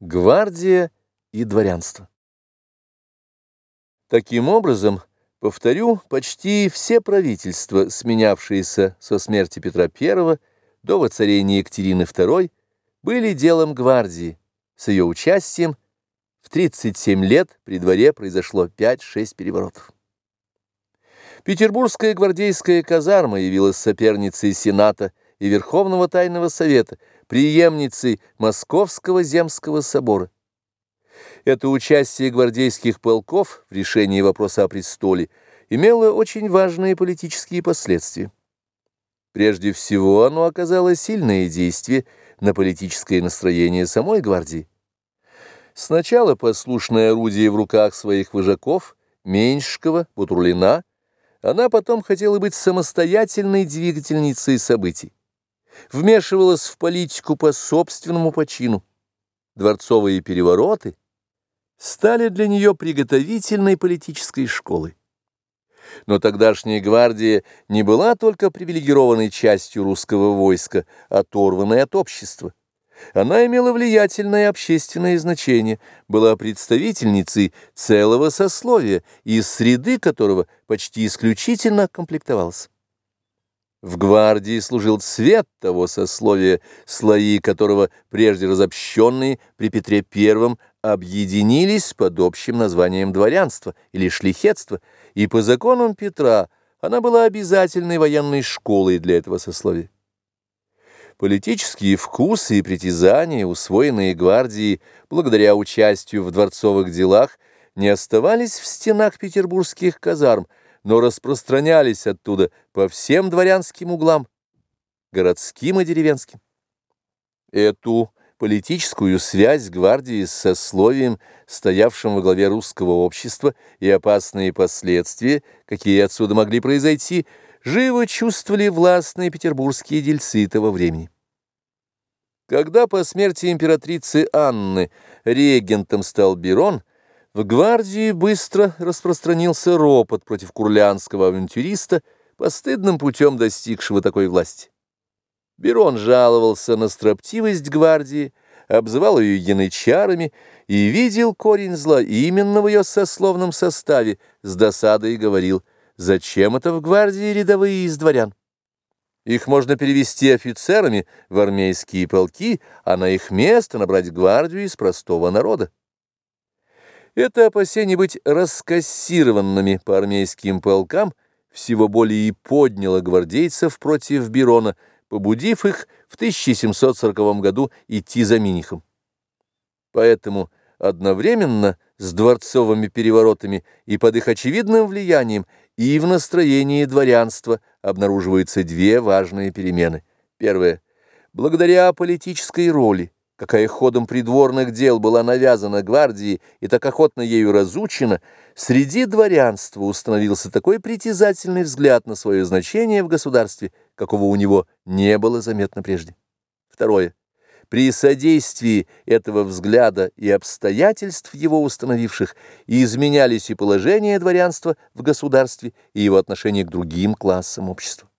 Гвардия и дворянство. Таким образом, повторю, почти все правительства, сменявшиеся со смерти Петра I до воцарения Екатерины II, были делом гвардии. С ее участием в 37 лет при дворе произошло 5-6 переворотов. Петербургская гвардейская казарма явилась соперницей Сената и Верховного Тайного Совета – преемницей Московского земского собора. Это участие гвардейских полков в решении вопроса о престоле имело очень важные политические последствия. Прежде всего, оно оказало сильное действие на политическое настроение самой гвардии. Сначала послушное орудие в руках своих вожаков, Меньшикова, Бутурлина, она потом хотела быть самостоятельной двигательницей событий вмешивалась в политику по собственному почину. Дворцовые перевороты стали для нее приготовительной политической школой. Но тогдашняя гвардия не была только привилегированной частью русского войска, оторванной от общества. Она имела влиятельное общественное значение, была представительницей целого сословия, из среды которого почти исключительно комплектовалась. В гвардии служил цвет того сословия, слои которого, прежде разобщенные при Петре I, объединились под общим названием дворянства или шлихетства, и по законам Петра она была обязательной военной школой для этого сословия. Политические вкусы и притязания, усвоенные гвардией благодаря участию в дворцовых делах, не оставались в стенах петербургских казарм, но распространялись оттуда по всем дворянским углам, городским и деревенским. Эту политическую связь гвардии с сословием, стоявшим во главе русского общества, и опасные последствия, какие отсюда могли произойти, живо чувствовали властные петербургские дельцы того времени. Когда по смерти императрицы Анны регентом стал Берон, в гвардии быстро распространился ропот против курлянского авантюриста, постыдным путем достигшего такой власти. Берон жаловался на строптивость гвардии, обзывал ее янычарами и видел корень зла именно в ее сословном составе, с досадой говорил, зачем это в гвардии рядовые из дворян? Их можно перевести офицерами в армейские полки, а на их место набрать гвардию из простого народа. Это опасение быть раскассированными по армейским полкам всего более и подняло гвардейцев против Бирона, побудив их в 1740 году идти за Минихом. Поэтому одновременно с дворцовыми переворотами и под их очевидным влиянием и в настроении дворянства обнаруживаются две важные перемены. Первое. Благодаря политической роли, какая ходом придворных дел была навязана гвардии и так охотно ею разучена, среди дворянства установился такой притязательный взгляд на свое значение в государстве, какого у него не было заметно прежде. Второе. При содействии этого взгляда и обстоятельств его установивших изменялись и положение дворянства в государстве, и его отношение к другим классам общества.